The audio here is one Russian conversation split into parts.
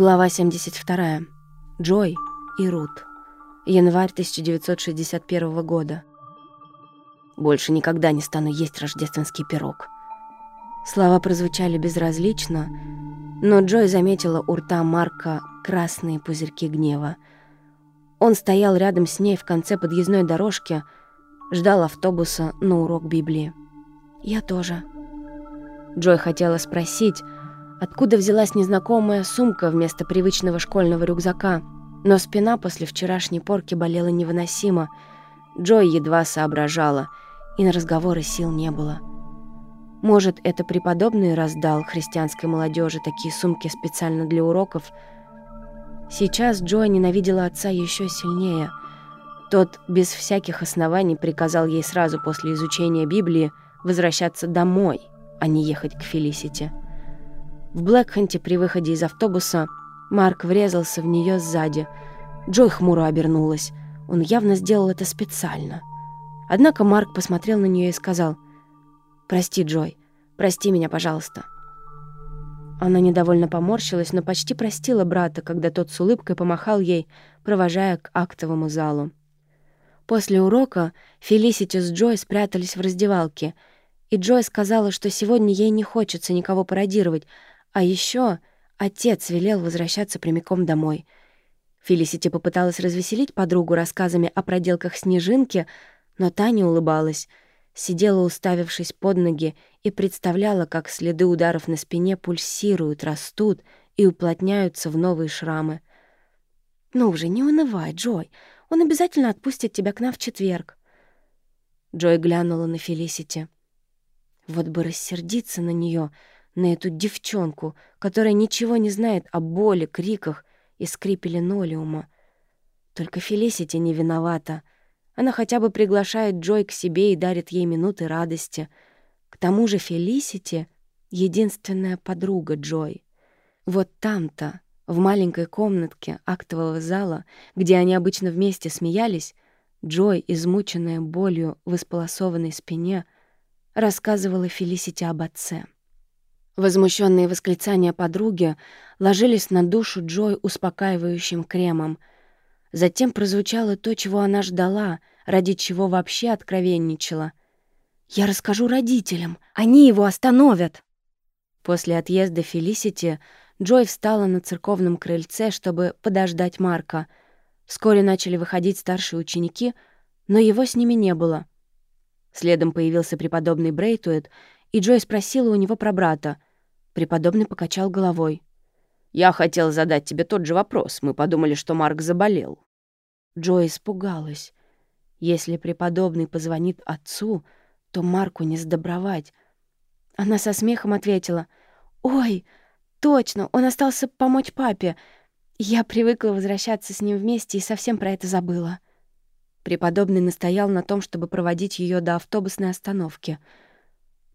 Глава 72. Джой и Рут. Январь 1961 года. Больше никогда не стану есть рождественский пирог. Слова прозвучали безразлично, но Джой заметила у рта Марка красные пузырьки гнева. Он стоял рядом с ней в конце подъездной дорожки, ждал автобуса на урок Библии. «Я тоже». Джой хотела спросить, Откуда взялась незнакомая сумка вместо привычного школьного рюкзака? Но спина после вчерашней порки болела невыносимо. Джой едва соображала, и на разговоры сил не было. Может, это преподобный раздал христианской молодежи такие сумки специально для уроков? Сейчас Джой ненавидела отца еще сильнее. Тот без всяких оснований приказал ей сразу после изучения Библии возвращаться домой, а не ехать к Фелисите. В Блэкханте при выходе из автобуса Марк врезался в нее сзади. Джой хмуро обернулась. Он явно сделал это специально. Однако Марк посмотрел на нее и сказал «Прости, Джой, прости меня, пожалуйста». Она недовольно поморщилась, но почти простила брата, когда тот с улыбкой помахал ей, провожая к актовому залу. После урока Фелисити с Джой спрятались в раздевалке, и Джой сказала, что сегодня ей не хочется никого пародировать, а еще отец велел возвращаться прямиком домой. Фелисити попыталась развеселить подругу рассказами о проделках Снежинки, но та не улыбалась, сидела, уставившись под ноги, и представляла, как следы ударов на спине пульсируют, растут и уплотняются в новые шрамы. «Ну уже, не унывай, Джой. Он обязательно отпустит тебя к нам в четверг». Джой глянула на Фелисити. Вот бы рассердиться на нее, на эту девчонку, которая ничего не знает о боли, криках и скрипе линолеума. Только Фелисити не виновата. Она хотя бы приглашает Джой к себе и дарит ей минуты радости. К тому же Фелисити — единственная подруга Джой. Вот там-то, в маленькой комнатке актового зала, где они обычно вместе смеялись, Джой, измученная болью в исполосованной спине, рассказывала Фелисити об отце. Возмущенные восклицания подруги ложились на душу Джой успокаивающим кремом. Затем прозвучало то, чего она ждала, ради чего вообще откровенничала. «Я расскажу родителям, они его остановят!» После отъезда Фелисити Джой встала на церковном крыльце, чтобы подождать Марка. Вскоре начали выходить старшие ученики, но его с ними не было. Следом появился преподобный Брейтуэт, и Джой спросила у него про брата — Преподобный покачал головой. «Я хотел задать тебе тот же вопрос. Мы подумали, что Марк заболел». Джо испугалась. Если преподобный позвонит отцу, то Марку не сдобровать. Она со смехом ответила. «Ой, точно, он остался помочь папе. Я привыкла возвращаться с ним вместе и совсем про это забыла». Преподобный настоял на том, чтобы проводить ее до автобусной остановки.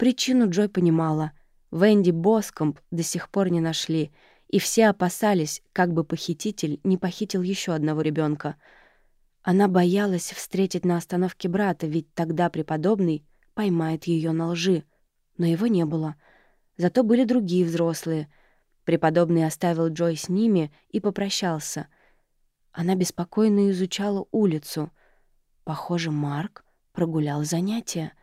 Причину Джой понимала. Венди Боскомп до сих пор не нашли, и все опасались, как бы похититель не похитил еще одного ребенка. Она боялась встретить на остановке брата, ведь тогда преподобный поймает ее на лжи. Но его не было. Зато были другие взрослые. Преподобный оставил Джой с ними и попрощался. Она беспокойно изучала улицу. Похоже, Марк прогулял занятия.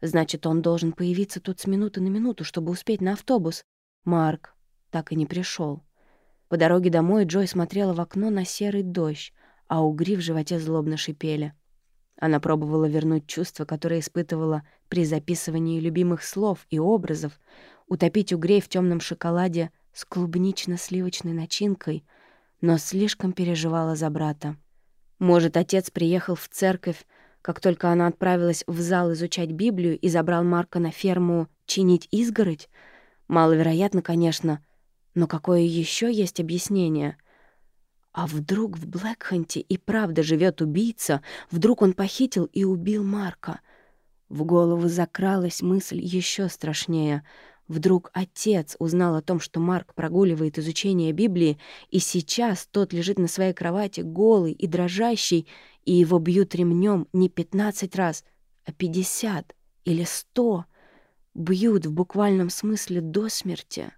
Значит, он должен появиться тут с минуты на минуту, чтобы успеть на автобус. Марк так и не пришел. По дороге домой Джой смотрела в окно на серый дождь, а угри в животе злобно шипели. Она пробовала вернуть чувства, которые испытывала при записывании любимых слов и образов, утопить угрей в темном шоколаде с клубнично-сливочной начинкой, но слишком переживала за брата. Может, отец приехал в церковь, как только она отправилась в зал изучать Библию и забрал Марка на ферму чинить изгородь? Маловероятно, конечно, но какое еще есть объяснение? А вдруг в Блэкханте и правда живет убийца? Вдруг он похитил и убил Марка? В голову закралась мысль еще страшнее. Вдруг отец узнал о том, что Марк прогуливает изучение Библии, и сейчас тот лежит на своей кровати голый и дрожащий, и его бьют ремнем не 15 раз, а 50 или 100. Бьют в буквальном смысле до смерти.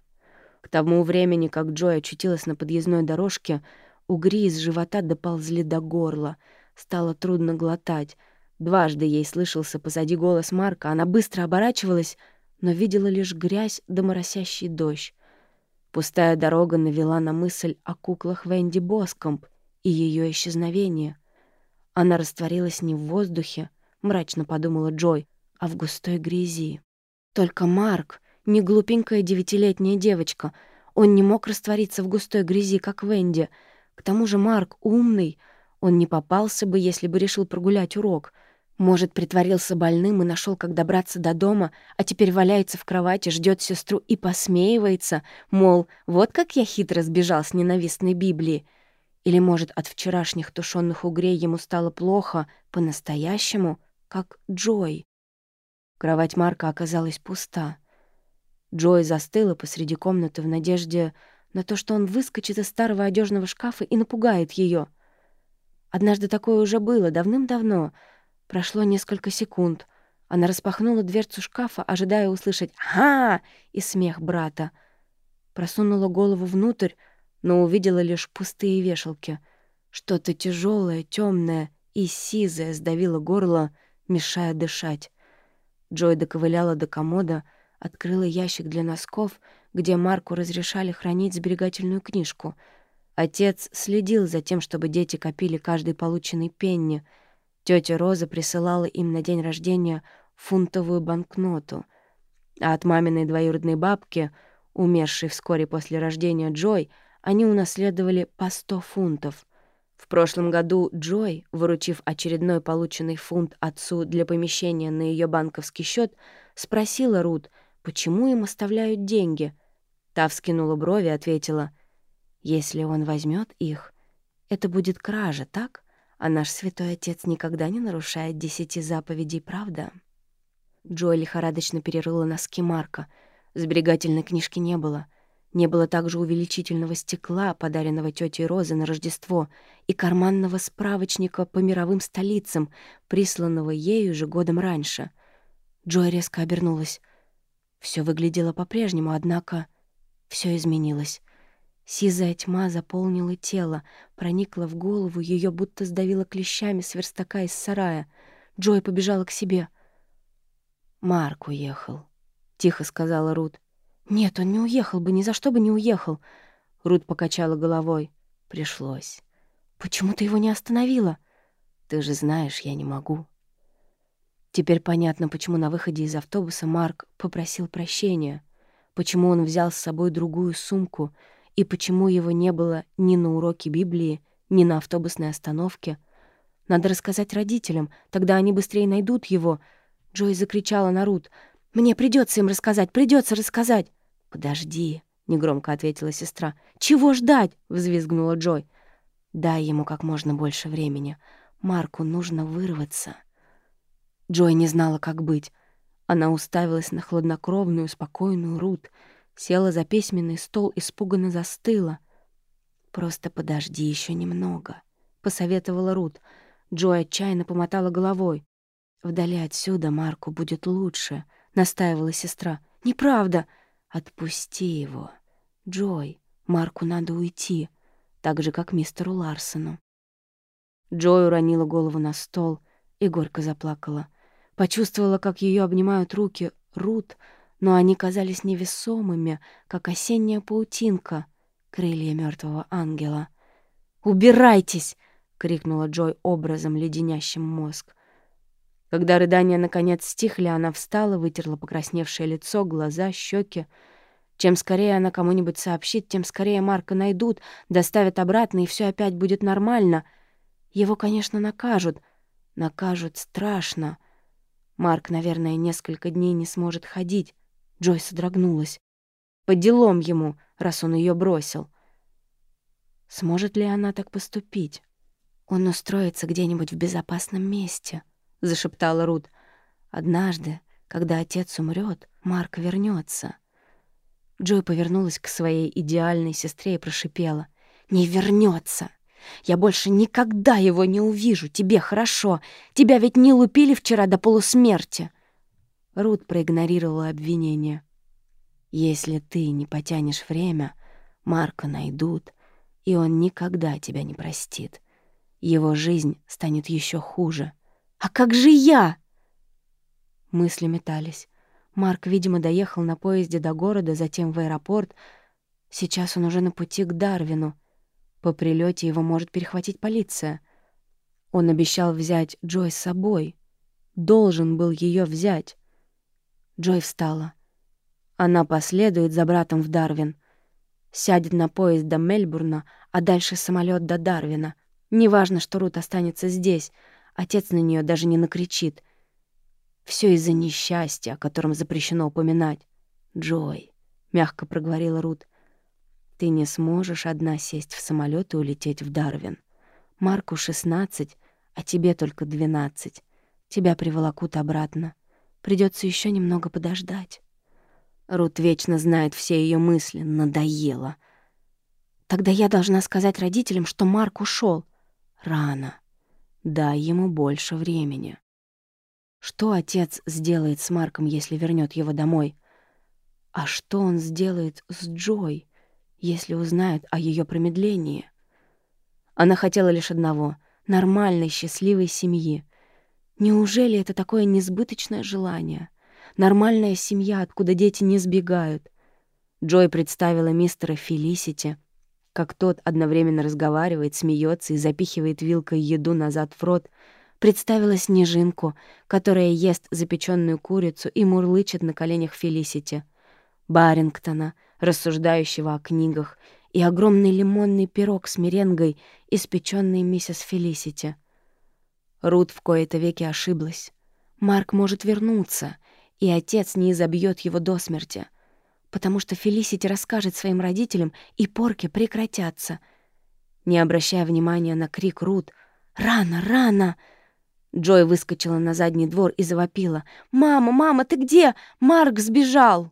К тому времени, как Джой очутилась на подъездной дорожке, угри из живота доползли до горла. Стало трудно глотать. Дважды ей слышался позади голос Марка. Она быстро оборачивалась, но видела лишь грязь да моросящий дождь. Пустая дорога навела на мысль о куклах Венди Боскомп и ее исчезновении. Она растворилась не в воздухе, мрачно подумала Джой, а в густой грязи. Только Марк, не глупенькая девятилетняя девочка, он не мог раствориться в густой грязи, как Венди. К тому же Марк умный, он не попался бы, если бы решил прогулять урок. Может, притворился больным и нашел, как добраться до дома, а теперь валяется в кровати, ждет сестру и посмеивается, мол, вот как я хитро сбежал с ненавистной Библии. Или, может, от вчерашних тушенных угрей ему стало плохо по-настоящему, как Джой. Кровать Марка оказалась пуста. Джой застыла посреди комнаты в надежде на то, что он выскочит из старого одежного шкафа и напугает ее. Однажды такое уже было, давным-давно. Прошло несколько секунд. Она распахнула дверцу шкафа, ожидая услышать «Ха!» и смех брата. Просунула голову внутрь, но увидела лишь пустые вешалки. Что-то тяжелое, темное и сизое сдавило горло, мешая дышать. Джой доковыляла до комода, открыла ящик для носков, где Марку разрешали хранить сберегательную книжку. Отец следил за тем, чтобы дети копили каждый полученный пенни. Тетя Роза присылала им на день рождения фунтовую банкноту. А от маминой двоюродной бабки, умершей вскоре после рождения Джой, они унаследовали по сто фунтов. В прошлом году Джой, выручив очередной полученный фунт отцу для помещения на ее банковский счет, спросила Рут, почему им оставляют деньги. Та вскинула брови и ответила, «Если он возьмет их, это будет кража, так? А наш святой отец никогда не нарушает десяти заповедей, правда?» Джой лихорадочно перерыла носки Марка. Сберегательной книжки не было — не было также увеличительного стекла, подаренного тетей Розы на Рождество, и карманного справочника по мировым столицам, присланного ею же годом раньше. Джой резко обернулась. Все выглядело по-прежнему, однако все изменилось. Сизая тьма заполнила тело, проникла в голову, ее будто сдавила клещами с верстака из сарая. Джой побежала к себе. «Марк уехал», — тихо сказала Рут. «Нет, он не уехал бы, ни за что бы не уехал». Рут покачала головой. «Пришлось». «Почему ты его не остановила?» «Ты же знаешь, я не могу». Теперь понятно, почему на выходе из автобуса Марк попросил прощения, почему он взял с собой другую сумку и почему его не было ни на уроке Библии, ни на автобусной остановке. Надо рассказать родителям, тогда они быстрее найдут его. Джой закричала на Рут. «Мне придется им рассказать, придется рассказать!» «Подожди», — негромко ответила сестра. «Чего ждать?» — взвизгнула Джой. «Дай ему как можно больше времени. Марку нужно вырваться». Джой не знала, как быть. Она уставилась на хладнокровную, спокойную Рут, села за письменный стол, испуганно застыла. «Просто подожди еще немного», — посоветовала Рут. Джой отчаянно помотала головой. «Вдали отсюда Марку будет лучше», — настаивала сестра. «Неправда!» «Отпусти его. Джой, Марку надо уйти, так же, как мистеру Ларсону». Джой уронила голову на стол и горько заплакала. Почувствовала, как ее обнимают руки Рут, но они казались невесомыми, как осенняя паутинка, крылья мертвого ангела. «Убирайтесь!» — крикнула Джой образом, леденящим мозг. Когда рыдания наконец стихли, она встала, вытерла покрасневшее лицо, глаза, щеки. Чем скорее она кому-нибудь сообщит, тем скорее Марка найдут, доставят обратно, и все опять будет нормально. Его, конечно, накажут. Накажут страшно. Марк, наверное, несколько дней не сможет ходить. Джой содрогнулась. По делам ему, раз он ее бросил. Сможет ли она так поступить? Он устроится где-нибудь в безопасном месте —— зашептала Рут. «Однажды, когда отец умрет, Марк вернется. Джой повернулась к своей идеальной сестре и прошипела. «Не вернется! Я больше никогда его не увижу! Тебе хорошо! Тебя ведь не лупили вчера до полусмерти!» Рут проигнорировала обвинение. Если ты не потянешь время, Марка найдут, и он никогда тебя не простит. Его жизнь станет еще хуже. А как же я? Мысли метались. Марк, видимо, доехал на поезде до города, затем в аэропорт. Сейчас он уже на пути к Дарвину. По прилете его может перехватить полиция. Он обещал взять Джой с собой. Должен был ее взять. Джой встала. Она последует за братом в Дарвин. Сядет на поезд до Мельбурна, а дальше самолет до Дарвина. Неважно, что Рут останется здесь. Отец на нее даже не накричит — все из-за несчастья, о котором запрещено упоминать. Джой, мягко проговорила Рут, ты не сможешь одна сесть в самолет и улететь в Дарвин. Марку 16, а тебе только 12. Тебя приволокут обратно. Придется еще немного подождать. Рут вечно знает все ее мысли. Надоело. Тогда я должна сказать родителям, что Марк ушел. Рано. Дай ему больше времени. Что отец сделает с Марком, если вернет его домой? А что он сделает с Джой, если узнает о ее промедлении? Она хотела лишь одного — нормальной, счастливой семьи. Неужели это такое несбыточное желание? Нормальная семья, откуда дети не сбегают. Джой представила мистера Фелисити, как тот одновременно разговаривает, смеется и запихивает вилкой еду назад в рот — Представила снежинку, которая ест запеченную курицу и мурлычет на коленях Фелисити. Барингтона, рассуждающего о книгах, и огромный лимонный пирог с меренгой, испеченный миссис Фелисити. Рут в кои-то веки ошиблась. Марк может вернуться, и отец не изобьет его до смерти, потому что Фелисити расскажет своим родителям, и порки прекратятся. Не обращая внимания на крик Рут «Рано, рано!», Джой выскочила на задний двор и завопила. «Мама, мама, ты где? Марк сбежал!»